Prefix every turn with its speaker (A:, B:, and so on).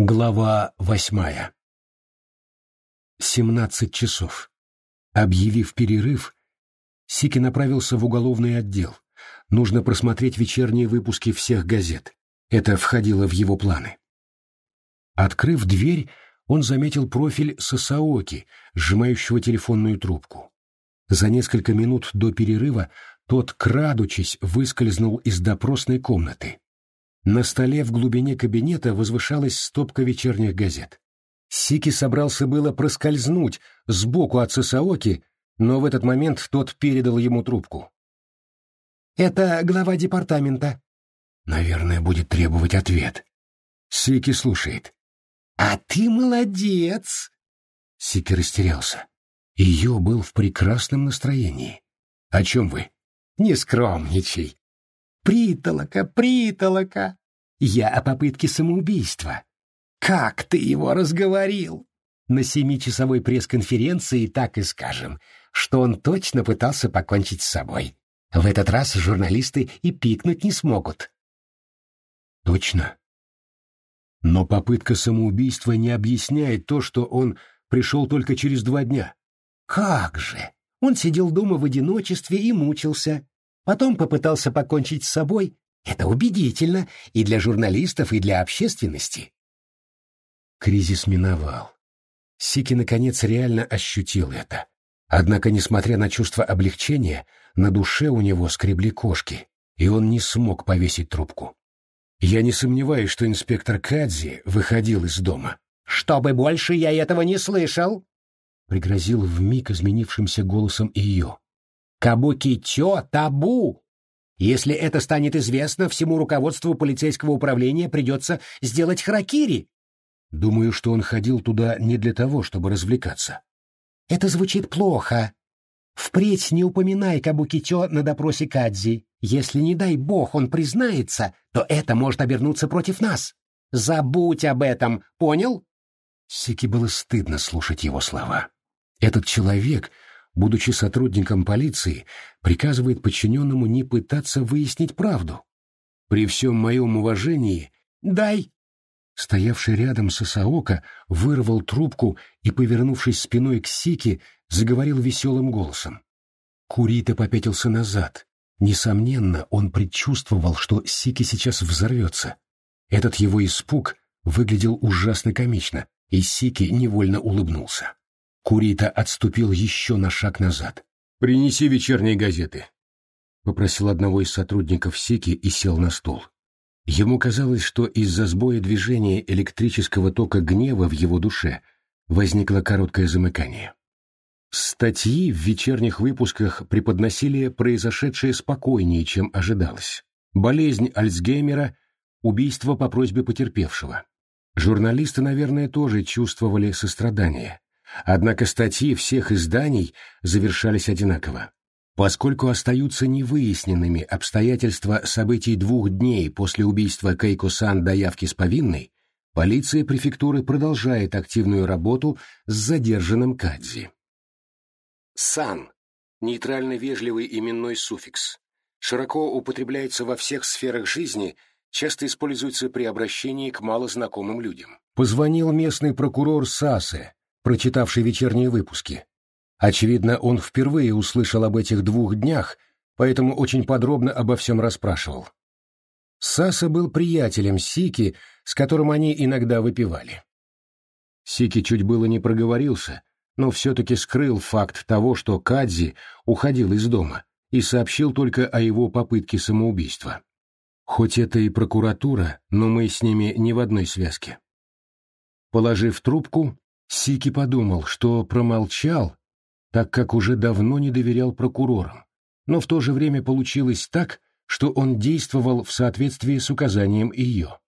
A: Глава восьмая. Семнадцать часов. Объявив перерыв, Сики направился в уголовный отдел. Нужно просмотреть вечерние выпуски всех газет. Это входило в его планы. Открыв дверь, он заметил профиль Сосаоки, сжимающего телефонную трубку. За несколько минут до перерыва тот, крадучись, выскользнул из допросной комнаты. На столе в глубине кабинета возвышалась стопка вечерних газет. Сики собрался было проскользнуть сбоку от Сосаоки, но в этот момент тот передал ему трубку. «Это глава департамента». Наверное, будет требовать ответ. Сики слушает. «А ты молодец!» Сики растерялся. Ее был в прекрасном настроении. «О чем вы?» «Не скромничай. Притолока, притолока. Я о попытке самоубийства. Как ты его разговорил? На семичасовой пресс-конференции так и скажем, что он точно пытался покончить с собой. В этот раз журналисты и пикнуть не смогут. Точно. Но попытка самоубийства не объясняет то, что он пришел только через два дня. Как же! Он сидел дома в одиночестве и мучился, Потом попытался покончить с собой. Это убедительно и для журналистов, и для общественности. Кризис миновал. Сики, наконец, реально ощутил это. Однако, несмотря на чувство облегчения, на душе у него скребли кошки, и он не смог повесить трубку. Я не сомневаюсь, что инспектор Кадзи выходил из дома. «Чтобы больше я этого не слышал!» — пригрозил вмиг изменившимся голосом ее. Кабуки-чо табу. Если это станет известно, всему руководству полицейского управления придется сделать харакири. Думаю, что он ходил туда не для того, чтобы развлекаться. Это звучит плохо. Впредь не упоминай Кабукитё на допросе Кадзи. Если, не дай бог, он признается, то это может обернуться против нас. Забудь об этом, понял? Сики было стыдно слушать его слова. Этот человек будучи сотрудником полиции, приказывает подчиненному не пытаться выяснить правду. При всем моем уважении «дай!» Стоявший рядом Сосаока вырвал трубку и, повернувшись спиной к Сике, заговорил веселым голосом. Курита попятился назад. Несомненно, он предчувствовал, что Сики сейчас взорвется. Этот его испуг выглядел ужасно комично, и Сики невольно улыбнулся. Курита отступил еще на шаг назад. «Принеси вечерние газеты», — попросил одного из сотрудников Сики и сел на стул. Ему казалось, что из-за сбоя движения электрического тока гнева в его душе возникло короткое замыкание. Статьи в вечерних выпусках преподносили произошедшее спокойнее, чем ожидалось. Болезнь Альцгеймера, убийство по просьбе потерпевшего. Журналисты, наверное, тоже чувствовали сострадание. Однако статьи всех изданий завершались одинаково. Поскольку остаются невыясненными обстоятельства событий двух дней после убийства Кейко-сан до явки с повинной, полиция префектуры продолжает активную работу с задержанным Кадзи. «Сан» — нейтрально-вежливый именной суффикс. Широко употребляется во всех сферах жизни, часто используется при обращении к малознакомым людям. Позвонил местный прокурор Сасе, прочитавший вечерние выпуски. Очевидно, он впервые услышал об этих двух днях, поэтому очень подробно обо всем расспрашивал. Саса был приятелем Сики, с которым они иногда выпивали. Сики чуть было не проговорился, но все-таки скрыл факт того, что Кадзи уходил из дома, и сообщил только о его попытке самоубийства. Хоть это и прокуратура, но мы с ними не в одной связке. Положив трубку, Сики подумал, что промолчал, так как уже давно не доверял прокурорам, но в то же время получилось так, что он действовал в соответствии с указанием ее.